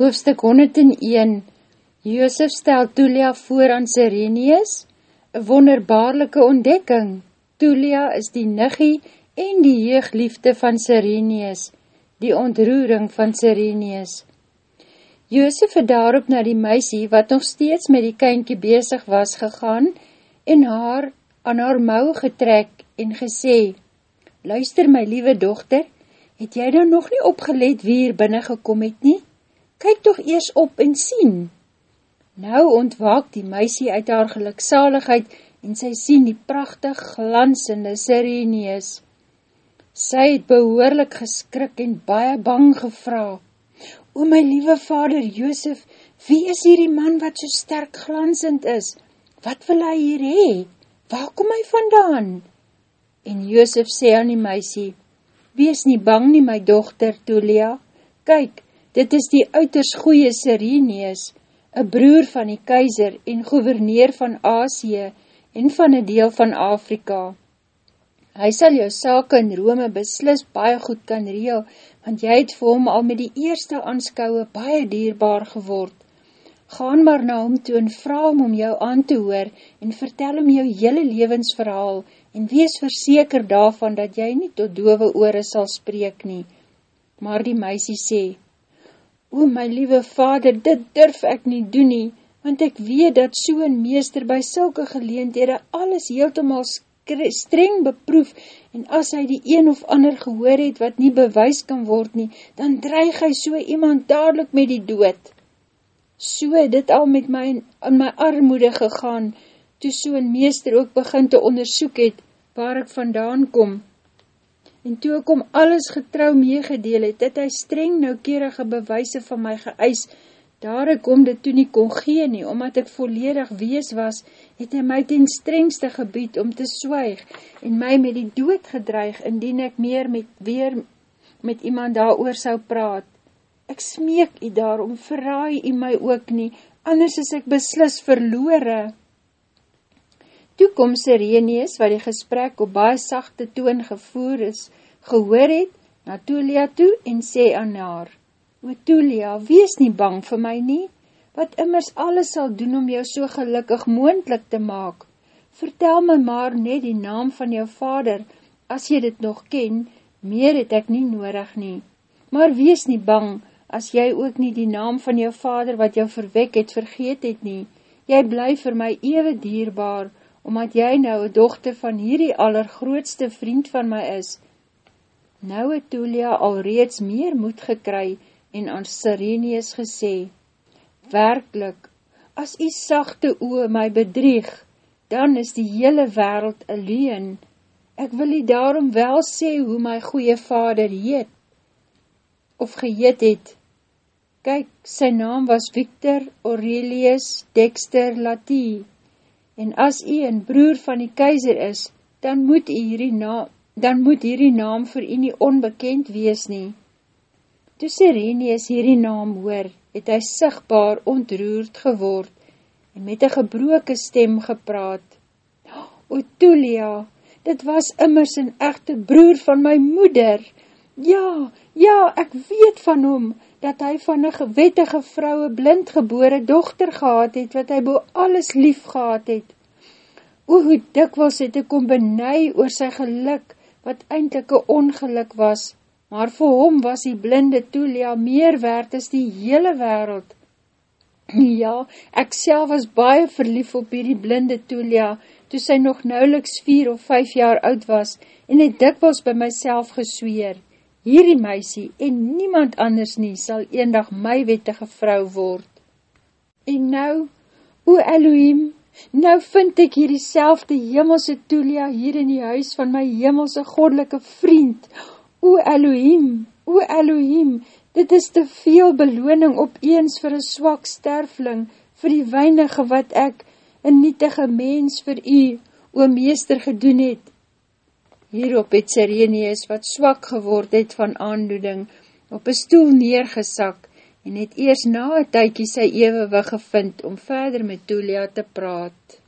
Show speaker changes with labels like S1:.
S1: Hoofstuk 101 Joosef stel Tulia voor aan Sirenius, een wonderbaarlike ontdekking. Tulia is die niggie en die jeugliefde van Sirenius, die ontroering van Sirenius. Joosef het daarop na die meisie, wat nog steeds met die kynkie bezig was gegaan, en haar aan haar mouw getrek en gesê, Luister my liewe dochter, het jy dan nog nie opgelet wie hier binnen gekom het nie? Kyk toch eers op en sien. Nou ontwaak die meisie uit haar geluksaligheid en sy sien die prachtig glansende Sireneus. Sy het behoorlik geskrik en baie bang gevra. O my liewe vader Joosef, wie is hier die man wat so sterk glansend is? Wat wil hy hier hee? Waar kom hy vandaan? En Joosef sê aan die meisie, Wees nie bang nie my dochter, Tulia. Kyk, Dit is die uiters goeie Sireneus, een broer van die keizer en gouverneur van Asie en van een deel van Afrika. Hy sal jou sake in Rome beslis baie goed kan reel, want jy het vir hom al met die eerste aanskouwe baie dierbaar geword. Gaan maar na hom toe en vraag hom om jou aan te hoor en vertel hom jou hele levensverhaal en wees verseker daarvan dat jy nie tot dove oore sal spreek nie. Maar die meisie sê, O my liewe vader, dit durf ek nie doen nie, want ek weet dat so een meester by sulke geleendhede alles heeltemaal streng beproef en as hy die een of ander gehoor het wat nie bewys kan word nie, dan dreig hy so iemand dadelijk met die dood. So het dit al met my in my armoede gegaan, toe so een meester ook begin te onderzoek het waar ek vandaan kom en toe ek om alles getrou meegedeel het, het hy streng noukerige bewijse van my geëis, daar ek om dit toe nie kon gee nie, omdat ek volledig wees was, het hy my ten strengste gebied om te swyg, en my met die dood gedreig, indien ek meer met weer met iemand daar oor sou praat. Ek smeek u daarom, verraai u my ook nie, anders is ek beslis verloore. Toe kom Sireneus, wat die gesprek op baie sachte toon gevoer is, gehoor het, na Tulia toe en sê aan haar, O Tulia, wees nie bang vir my nie, wat immers alles sal doen om jou so gelukkig moendlik te maak. Vertel my maar net die naam van jou vader, as jy dit nog ken, meer het ek nie nodig nie. Maar wees nie bang, as jy ook nie die naam van jou vader wat jou verwek het, vergeet het nie. Jy bly vir my ewe dierbaar, omdat jy nou een dochter van hierdie allergrootste vriend van my is. Nou het Tulia alreeds meer moed gekry en aan Sireneus gesê, Werkelijk, as die sachte oe my bedrieg, dan is die hele wereld alleen. Ek wil die daarom wel sê hoe my goeie vader heet, of geheet het. Kyk, sy naam was Victor Aurelius Dexter Latie en as u een broer van die keizer is, dan moet hierdie naam, dan moet hierdie naam vir u nie onbekend wees nie. Toe Sireneus hierdie naam hoor, het hy sigtbaar ontroerd geword en met een gebroke stem gepraat. O Tulia, dit was immers een echte broer van my moeder. Ja, ja, ek weet van hom, dat hy van een gewettige vrouwe blindgebore dochter gehad het, wat hy bo alles lief gehad het. O, hoe dikwels het ek om benei oor sy geluk, wat eindelijk een ongeluk was, maar vir hom was die blinde Tulia meer waard as die hele wereld. Ja, ek self was baie verlief op hierdie blinde Tulia, toe sy nog nauweliks vier of vijf jaar oud was, en het dikwels by myself gesweer, hierdie meisie en niemand anders nie sal eendag my wettige vrou word. En nou, o Elohim, nou vind ek hierdie selfde hemelse Tulia hier in die huis van my hemelse goddelike vriend. O Elohim, o Elohim, dit is te veel beloning op eens vir een swak sterfling, vir die weinige wat ek, een nietige mens vir u, o meester gedoen het, Hierop het Sireneus, wat swak geword het van aandoeding, op een stoel neergesak en het eers na een tykie sy eeuwewig gevind om verder met Tulia te praat.